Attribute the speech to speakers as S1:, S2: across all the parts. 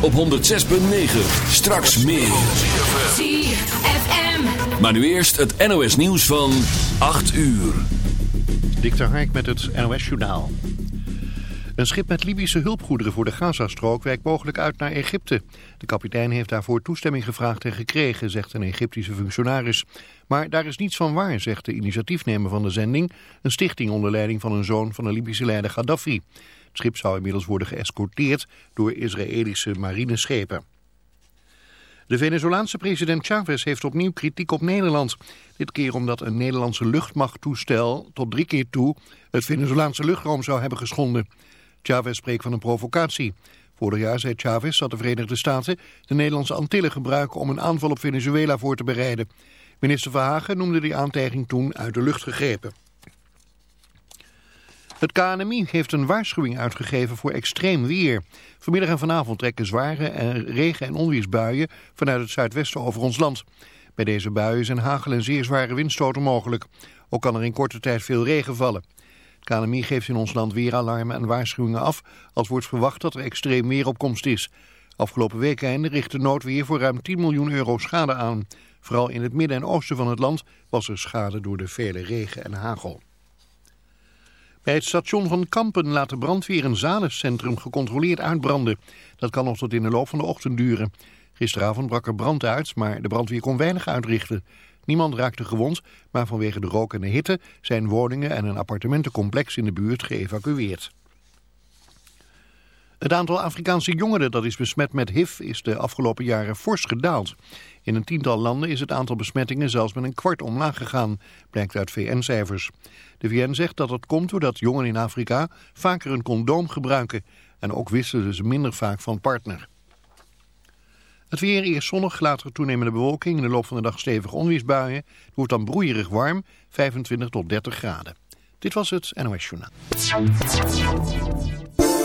S1: op 106.9. Straks meer.
S2: ZFM.
S1: Maar nu eerst het NOS nieuws van 8 uur.
S3: Dikter Hark met het NOS Journaal. Een schip met Libische hulpgoederen voor de Gazastrook wijkt mogelijk uit naar Egypte. De kapitein heeft daarvoor toestemming gevraagd en gekregen, zegt een Egyptische functionaris. Maar daar is niets van waar, zegt de initiatiefnemer van de zending, een stichting onder leiding van een zoon van de Libische leider Gaddafi. Het schip zou inmiddels worden geëscorteerd door Israëlische marineschepen. De Venezolaanse president Chavez heeft opnieuw kritiek op Nederland. Dit keer omdat een Nederlandse luchtmachttoestel tot drie keer toe het Venezolaanse luchtruim zou hebben geschonden. Chavez spreekt van een provocatie. Vorig jaar zei Chavez dat de Verenigde Staten de Nederlandse Antillen gebruiken om een aanval op Venezuela voor te bereiden. Minister Verhagen noemde die aantijging toen uit de lucht gegrepen. Het KNMI heeft een waarschuwing uitgegeven voor extreem weer. Vanmiddag en vanavond trekken zware en regen- en onweersbuien vanuit het zuidwesten over ons land. Bij deze buien zijn hagel en zeer zware windstoten mogelijk. Ook kan er in korte tijd veel regen vallen. Het KNMI geeft in ons land weeralarmen en waarschuwingen af als wordt verwacht dat er extreem weeropkomst is. Afgelopen weekende richtte noodweer voor ruim 10 miljoen euro schade aan. Vooral in het midden en oosten van het land was er schade door de vele regen en hagel. Bij het station van Kampen laat de brandweer een zalencentrum gecontroleerd uitbranden. Dat kan nog tot in de loop van de ochtend duren. Gisteravond brak er brand uit, maar de brandweer kon weinig uitrichten. Niemand raakte gewond, maar vanwege de rook en de hitte zijn woningen en een appartementencomplex in de buurt geëvacueerd. Het aantal Afrikaanse jongeren dat is besmet met HIV is de afgelopen jaren fors gedaald. In een tiental landen is het aantal besmettingen zelfs met een kwart omlaag gegaan, blijkt uit VN-cijfers. De VN zegt dat dat komt doordat jongeren in Afrika vaker een condoom gebruiken en ook wisselen ze minder vaak van partner. Het weer eerst zonnig, later toenemende bewolking, in de loop van de dag stevige onweersbuien. Het wordt dan broeierig warm, 25 tot 30 graden. Dit was het NOS Journaal.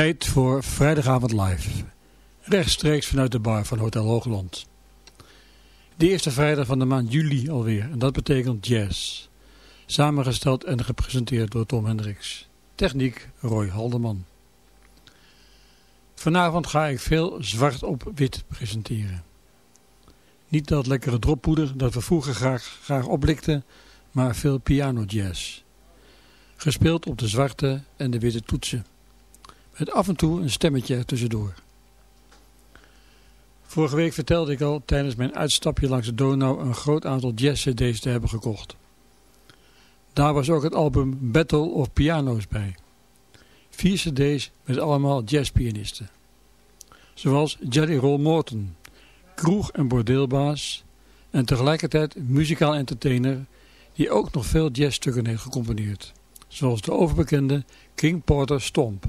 S4: Tijd voor Vrijdagavond live. Rechtstreeks vanuit de bar van Hotel Hoogland. De eerste vrijdag van de maand juli alweer. En dat betekent jazz. Samengesteld en gepresenteerd door Tom Hendricks. Techniek Roy Haldeman. Vanavond ga ik veel zwart op wit presenteren. Niet dat lekkere droppoeder dat we vroeger graag, graag oplikten, maar veel piano jazz. Gespeeld op de zwarte en de witte toetsen. Met af en toe een stemmetje tussendoor. Vorige week vertelde ik al tijdens mijn uitstapje langs de Donau een groot aantal jazz-cd's te hebben gekocht. Daar was ook het album Battle of Piano's bij. Vier cd's met allemaal jazzpianisten. Zoals Jelly Roll Morton, kroeg- en bordeelbaas en tegelijkertijd muzikaal entertainer die ook nog veel jazzstukken heeft gecomponeerd. Zoals de overbekende King Porter Stomp.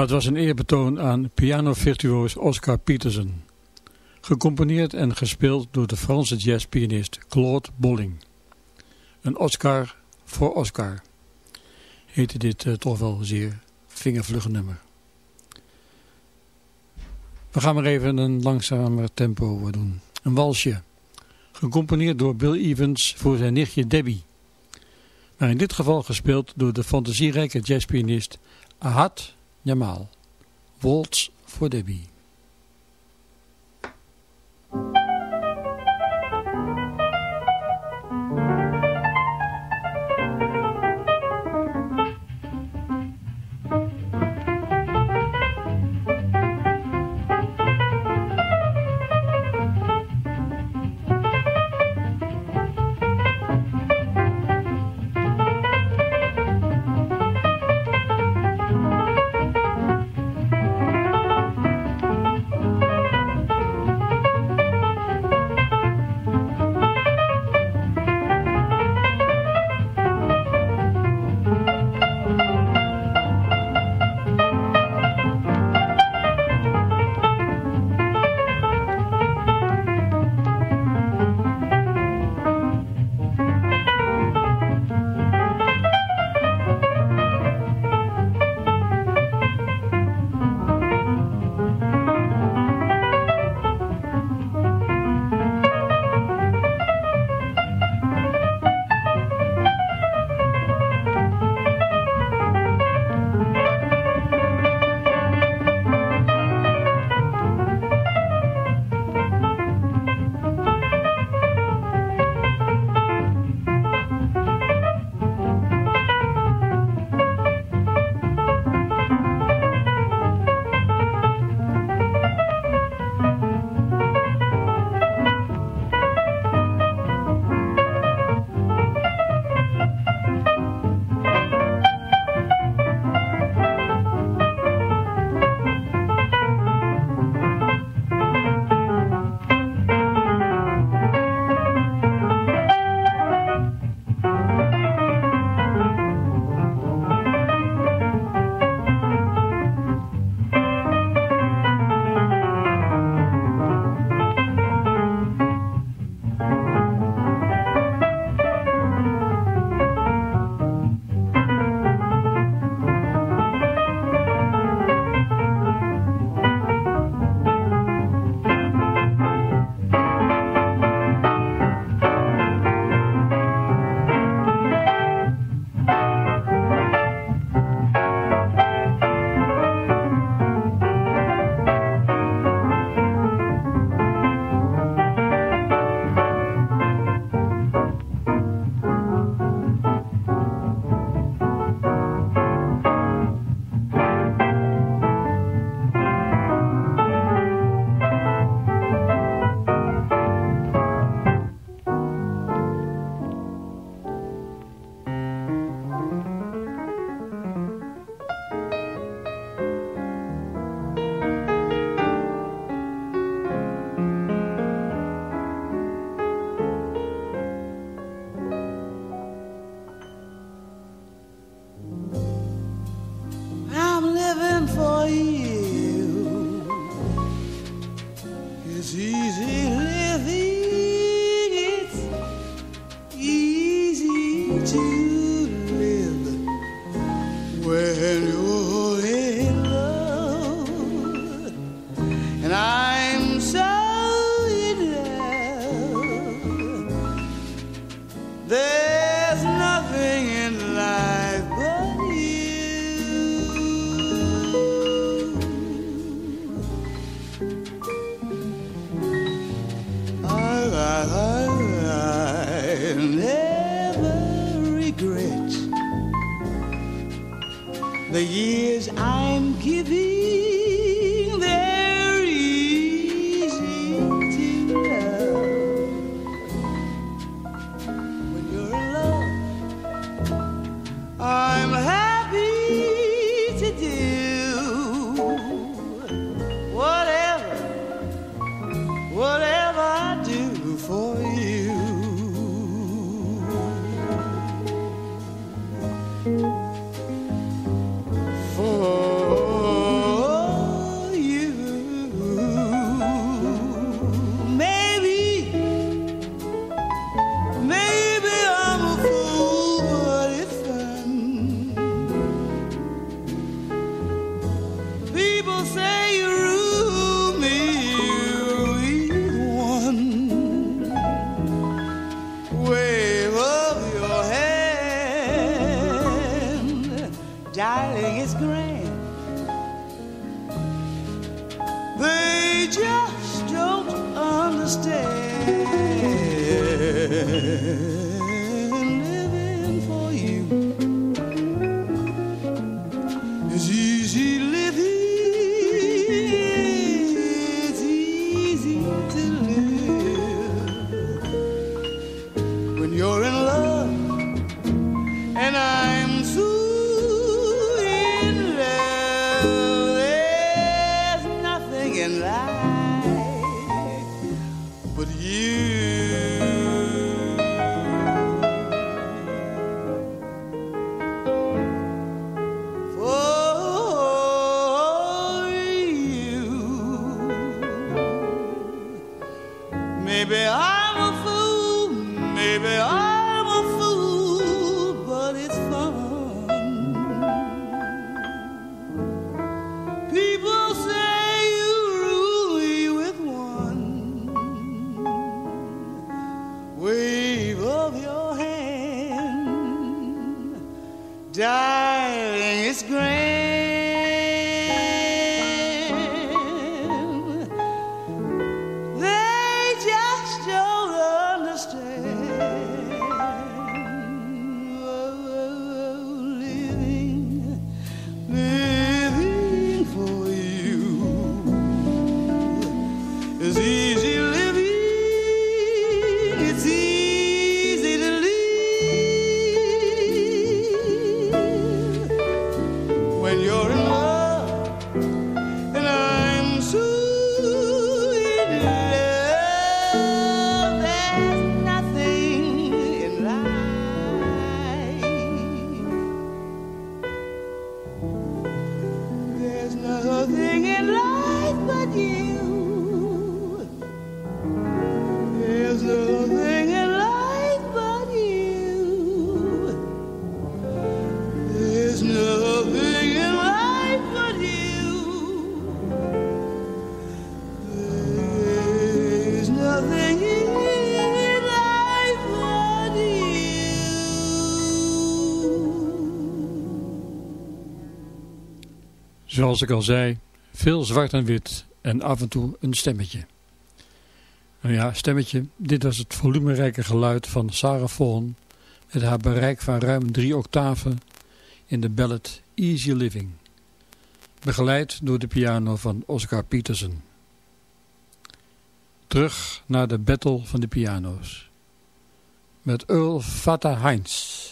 S4: Dat was een eerbetoon aan pianovirtuoos Oscar Peterson. Gecomponeerd en gespeeld door de Franse jazzpianist Claude Bolling. Een Oscar voor Oscar. Heette dit uh, toch wel zeer vingervlugge nummer. We gaan maar even een langzamer tempo doen. Een walsje. Gecomponeerd door Bill Evans voor zijn nichtje Debbie. Maar in dit geval gespeeld door de fantasierijke jazzpianist Ahad Jamal. Waltz voor Debbie.
S5: Easy
S4: Zoals ik al zei, veel zwart en wit en af en toe een stemmetje. Nou ja, stemmetje, dit was het volumerijke geluid van Sarah Vaughan met haar bereik van ruim drie octaven in de ballad Easy Living, begeleid door de piano van Oscar Peterson. Terug naar de battle van de piano's. Met Earl Fatah Heinz,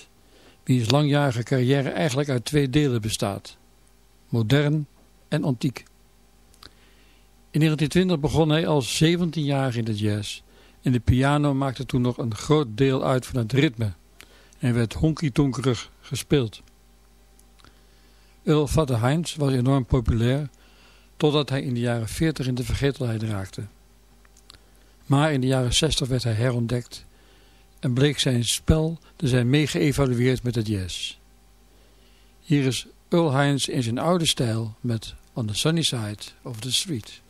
S4: wiens langjarige carrière eigenlijk uit twee delen bestaat. Modern en antiek. In 1920 begon hij als 17 jaar in de jazz en de piano maakte toen nog een groot deel uit van het ritme en werd honky-tonkerig gespeeld. Earl Fatah Heinz was enorm populair totdat hij in de jaren 40 in de vergetelheid raakte. Maar in de jaren 60 werd hij herontdekt en bleek zijn spel te zijn meegeëvalueerd met de jazz. Hier is Earl Hines in zijn oude stijl met On the Sunny Side of the Street.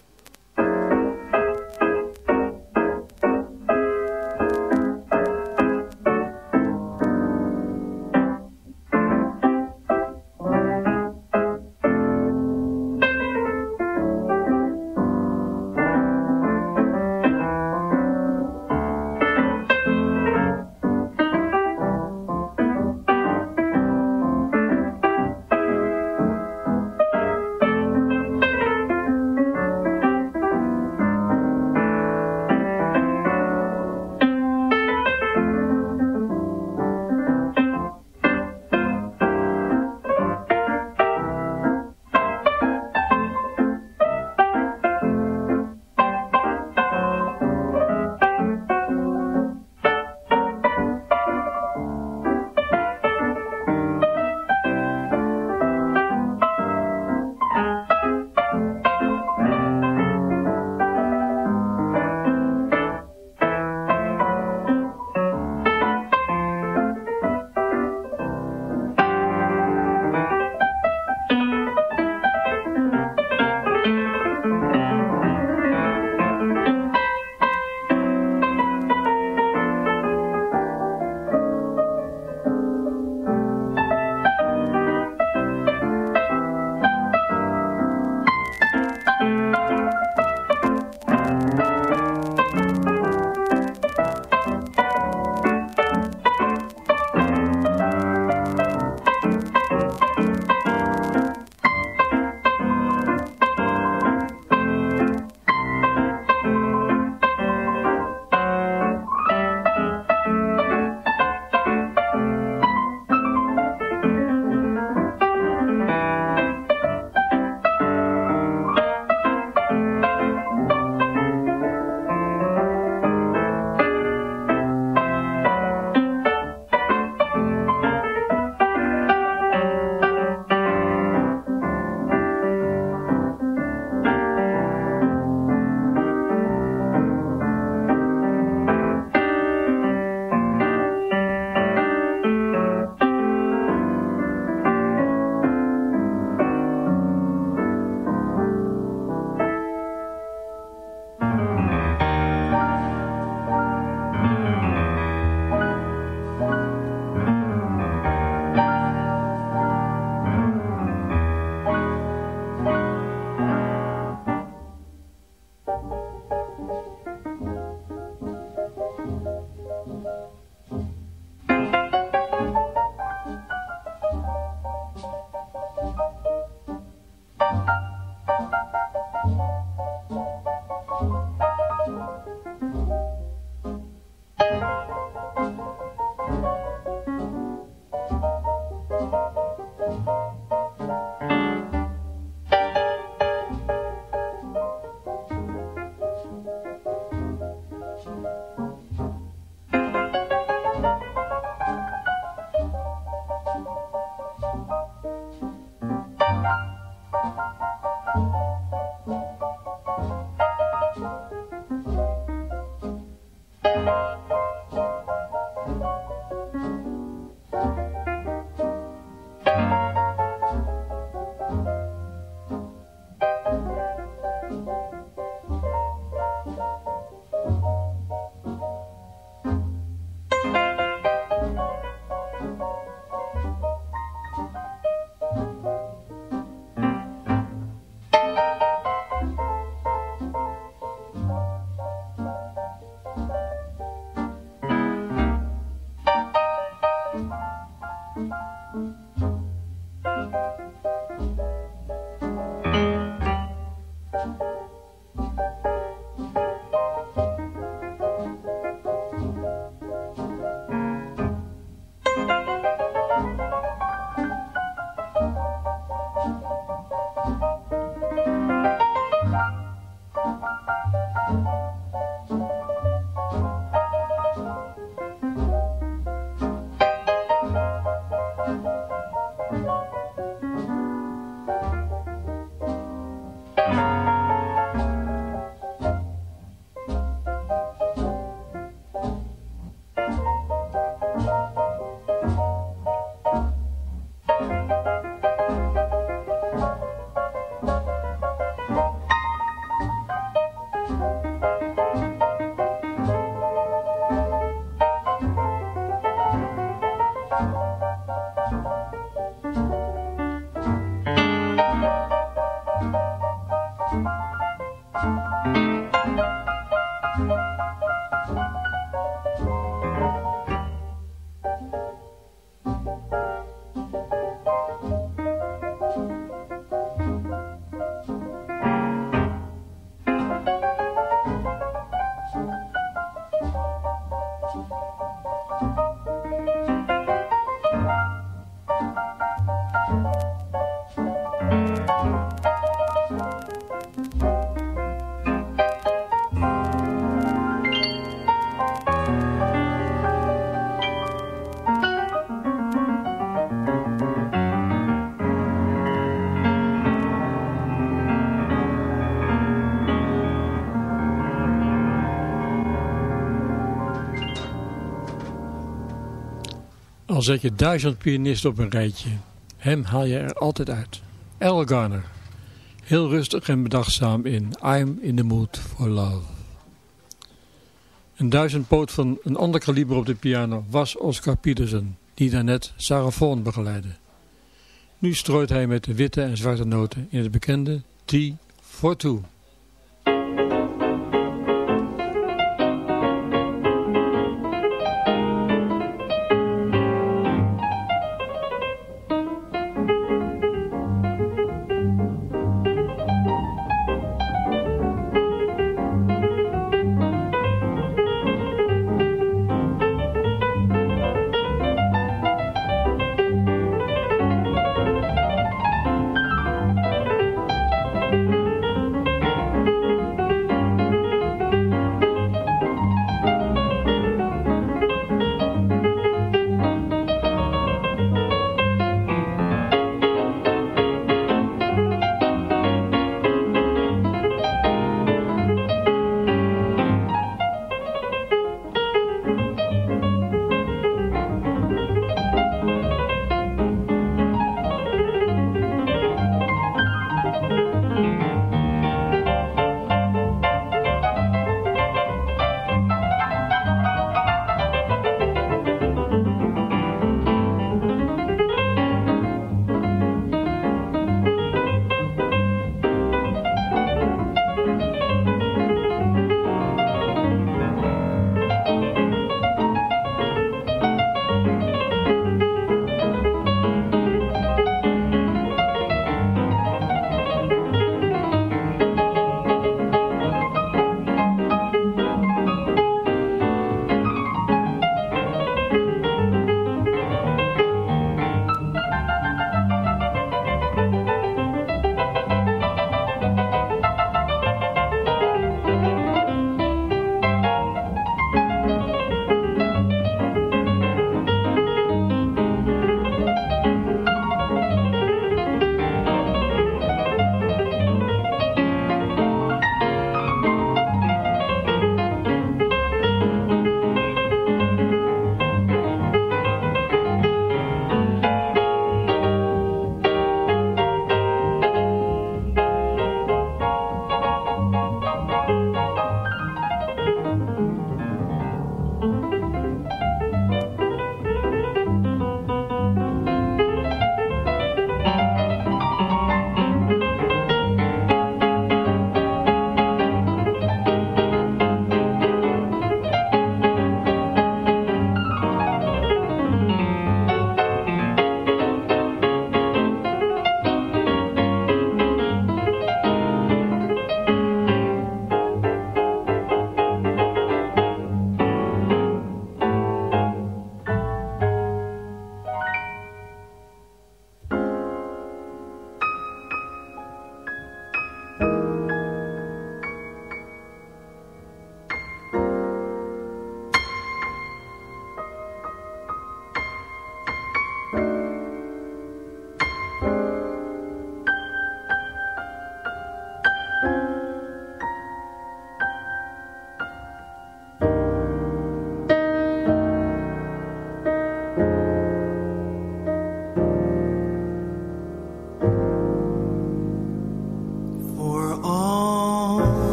S6: Al zet je duizend pianisten op een rijtje, hem haal je er altijd uit. Al Garner, heel rustig en bedachtzaam in I'm in the mood for love. Een duizendpoot van een ander kaliber op de piano was Oscar Peterson, die daarnet Sarah Vaughan begeleidde. Nu strooit hij met de witte en zwarte noten in het bekende T for Two.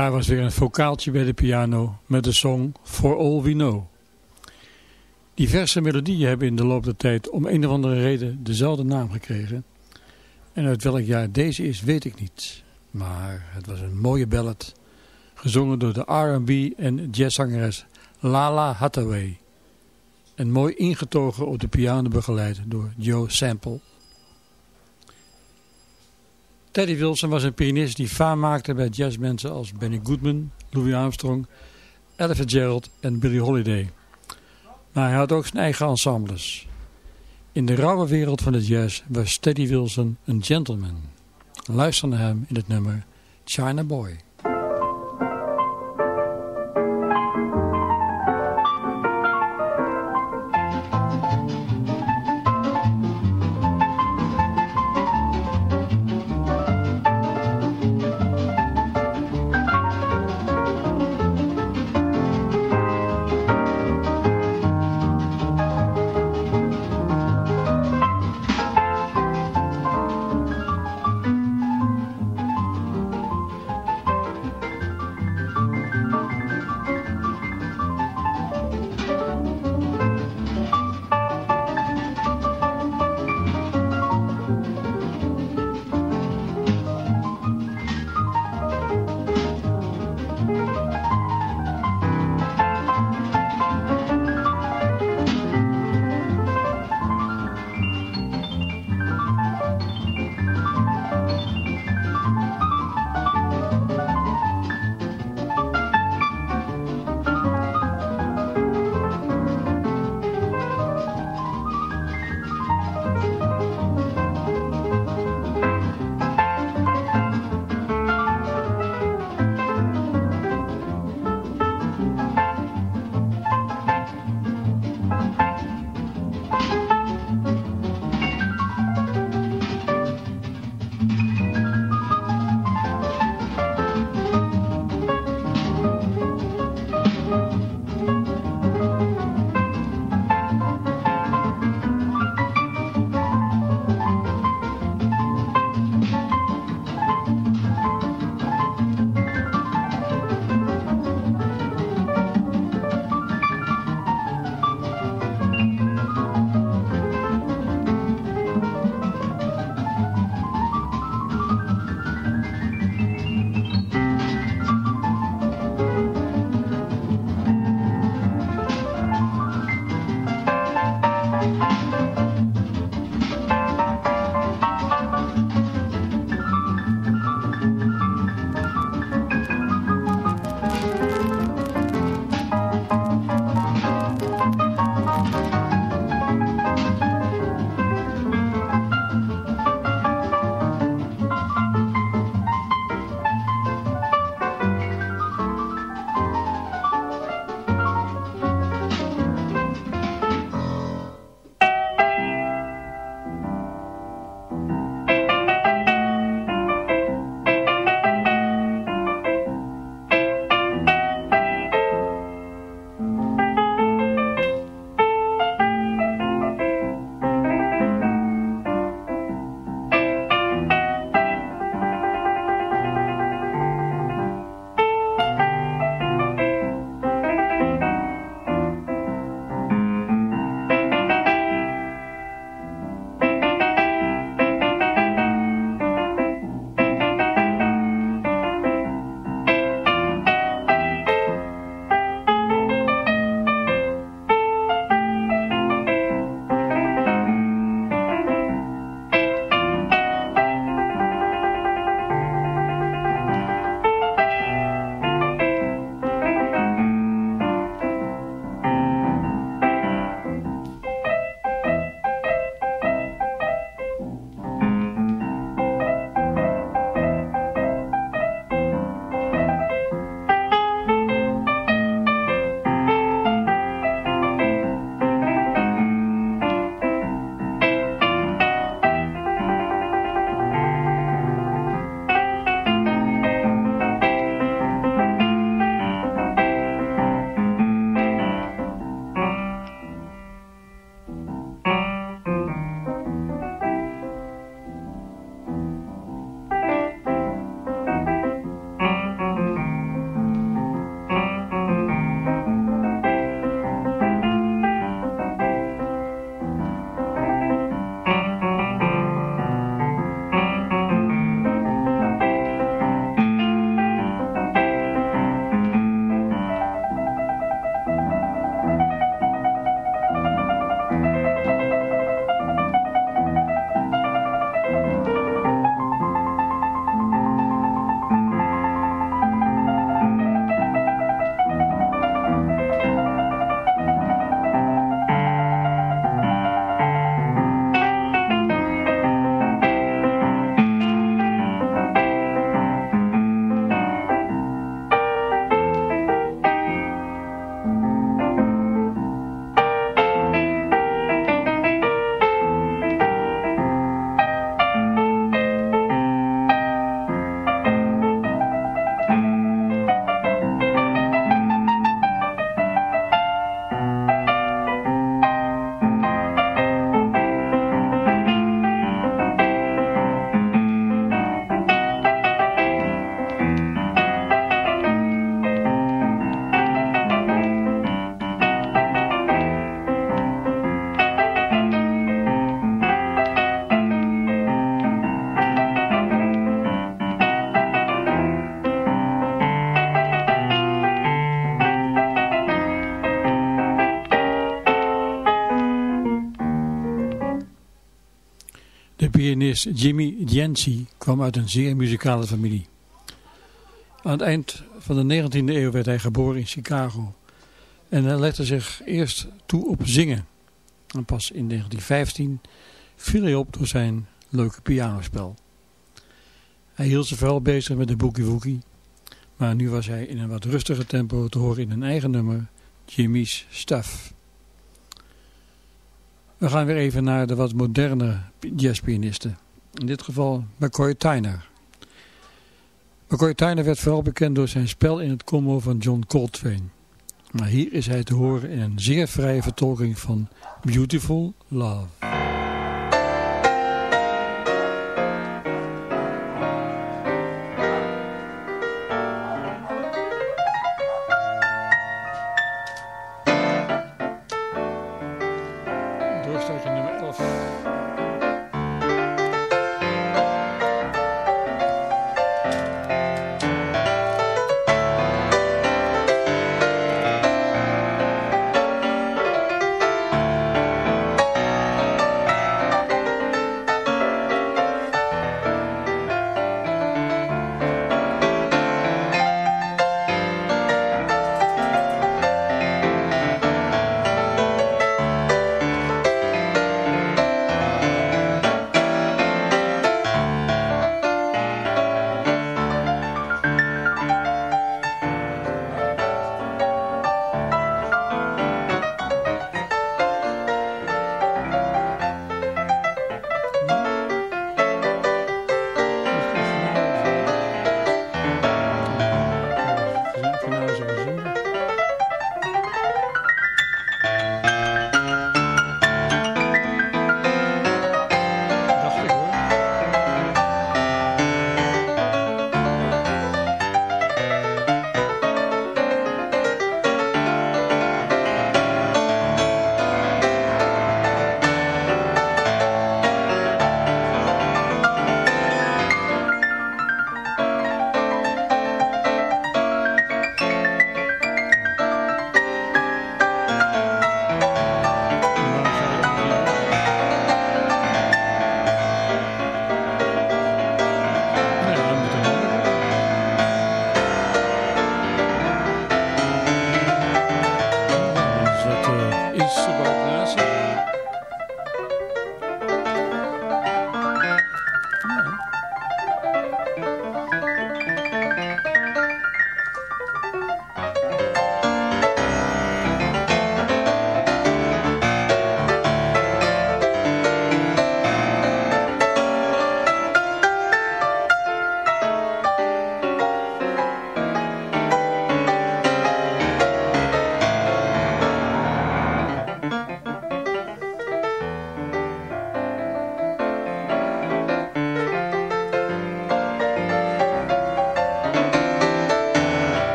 S4: Daar was weer een vocaaltje bij de piano met de song For All We Know. Diverse melodieën hebben in de loop der tijd om een of andere reden dezelfde naam gekregen. En uit welk jaar deze is weet ik niet. Maar het was een mooie ballad, gezongen door de R&B en jazzzangeres Lala Hathaway. En mooi ingetogen op de piano begeleid door Joe Sample. Teddy Wilson was een pianist die faam maakte bij jazzmensen als Benny Goodman, Louis Armstrong, Ella Fitzgerald en Billie Holiday. Maar hij had ook zijn eigen ensembles. In de rauwe wereld van de jazz was Teddy Wilson een gentleman. Luister naar hem in het nummer China Boy. Pianist Jimmy Dianci kwam uit een zeer muzikale familie. Aan het eind van de 19e eeuw werd hij geboren in Chicago. En hij legde zich eerst toe op zingen. En pas in 1915 viel hij op door zijn leuke pianospel. Hij hield zich vooral bezig met de boogie woogie. Maar nu was hij in een wat rustiger tempo te horen in een eigen nummer, Jimmy's Stuff. We gaan weer even naar de wat moderne jazzpianisten. In dit geval McCoy Tyner. McCoy Tyner werd vooral bekend door zijn spel in het combo van John Coltrane. Maar hier is hij te horen in een zeer vrije vertolking van Beautiful Love.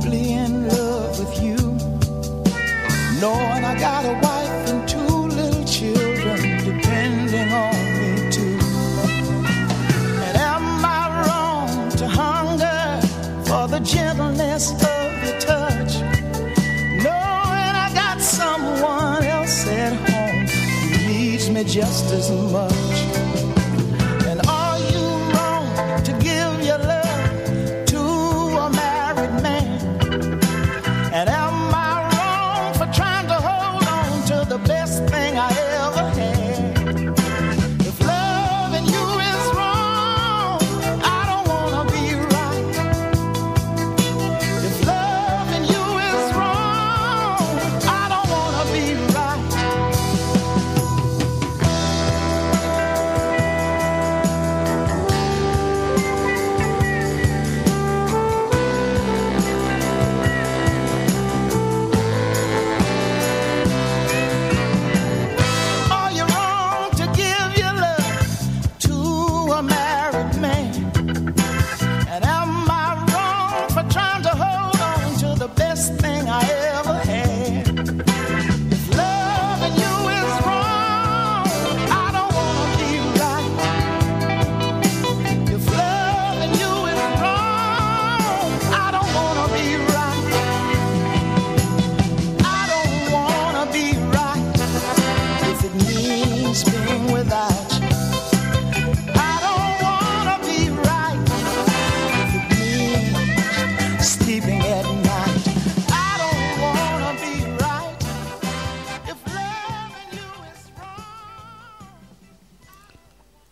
S7: Deeply in love with you? Knowing I got a wife and two little children depending on me too. And am I wrong to hunger for the gentleness of your touch? Knowing I got someone else at home who needs me just as much.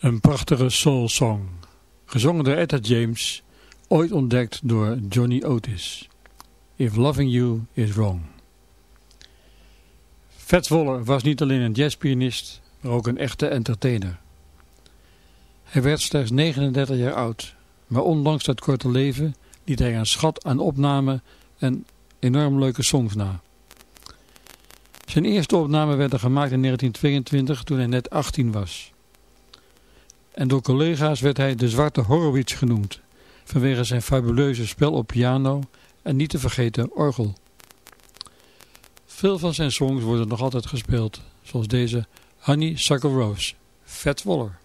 S4: Een prachtige soul song, gezongen door Etta James, ooit ontdekt door Johnny Otis. If Loving You Is Wrong. Fats Waller was niet alleen een jazzpianist, maar ook een echte entertainer. Hij werd slechts 39 jaar oud, maar ondanks dat korte leven liet hij een schat aan opnamen en enorm leuke songs na. Zijn eerste opnamen werden gemaakt in 1922 toen hij net 18 was. En door collega's werd hij de Zwarte Horowitz genoemd, vanwege zijn fabuleuze spel op piano en niet te vergeten orgel. Veel van zijn songs worden nog altijd gespeeld, zoals deze Honey Suckle Rose, Fats Waller.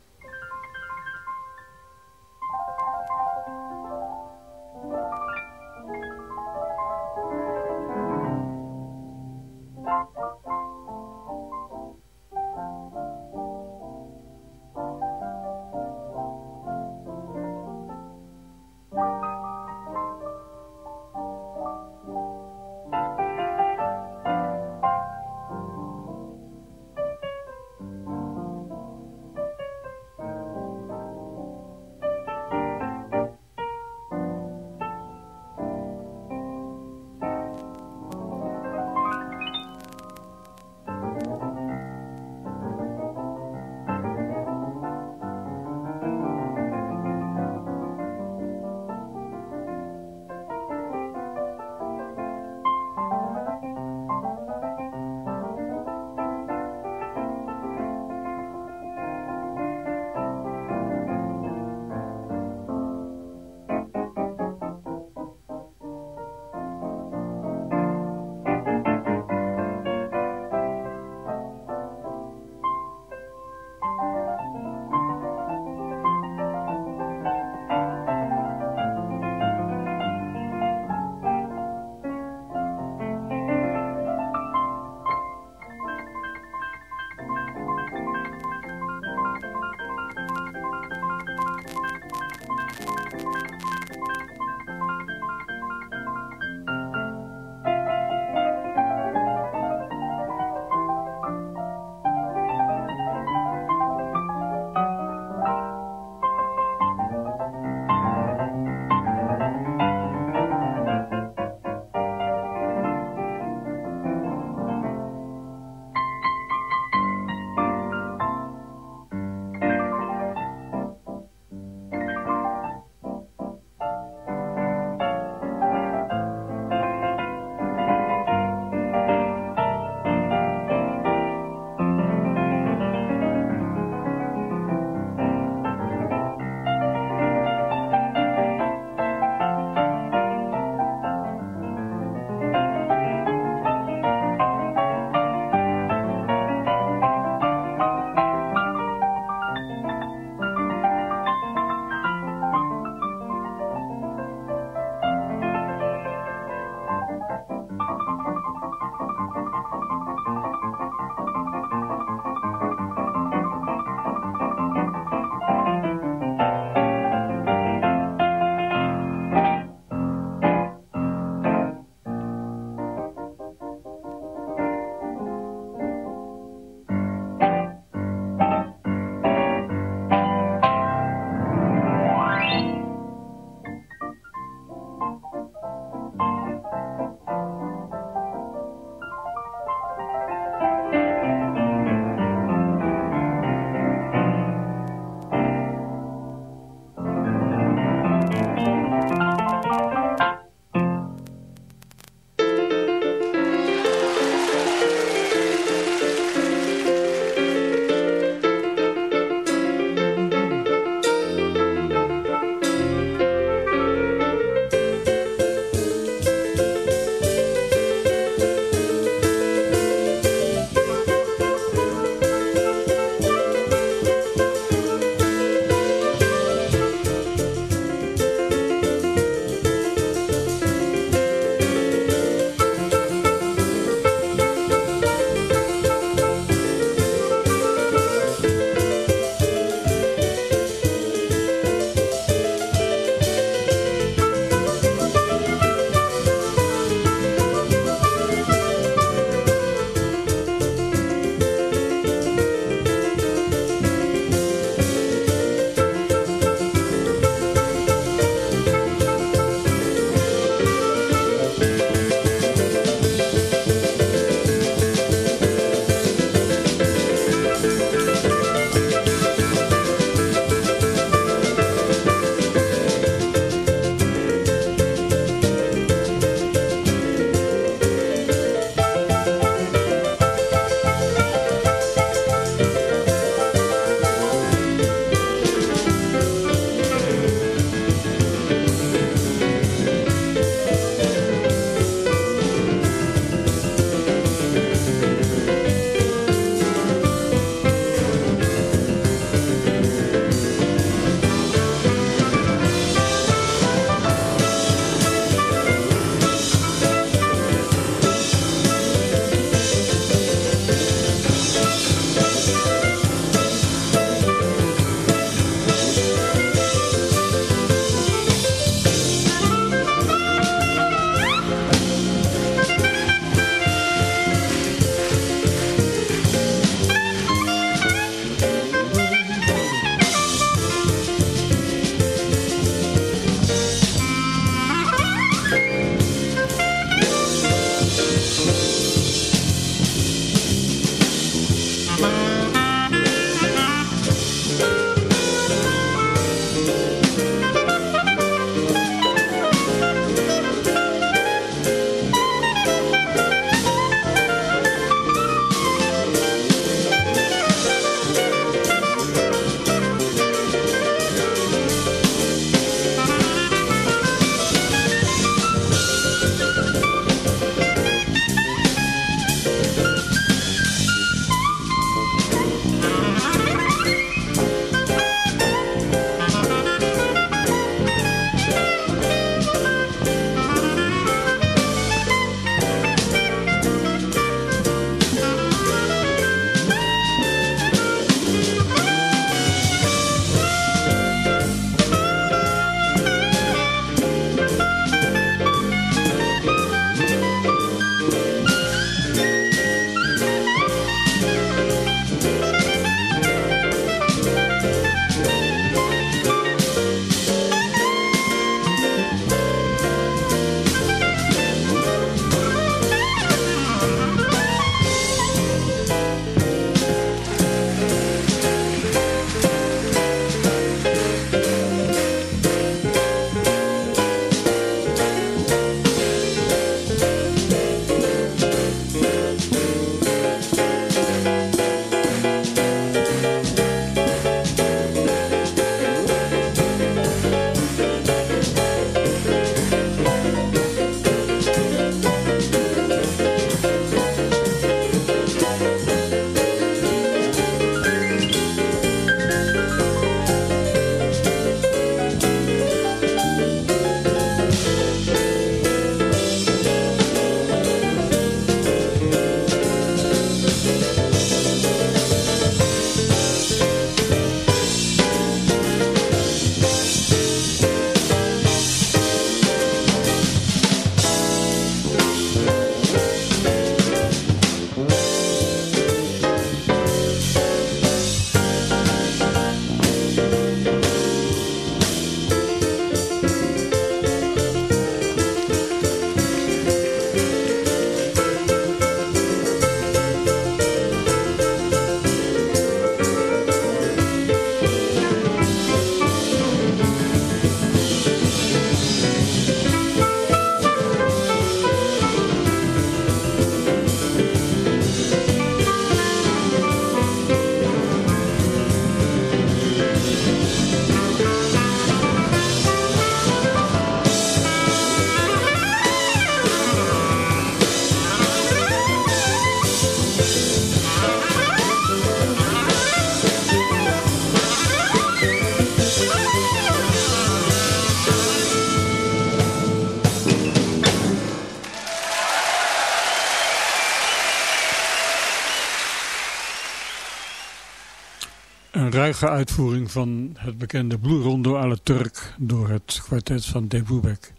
S6: Ruige uitvoering van het bekende Blue Rondo à la Turk door het kwartet van De Boebek.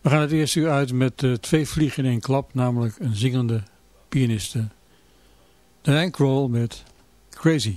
S6: We gaan het eerste uur uit met twee vliegen in één klap, namelijk een zingende pianiste. Dan Kroll met Crazy.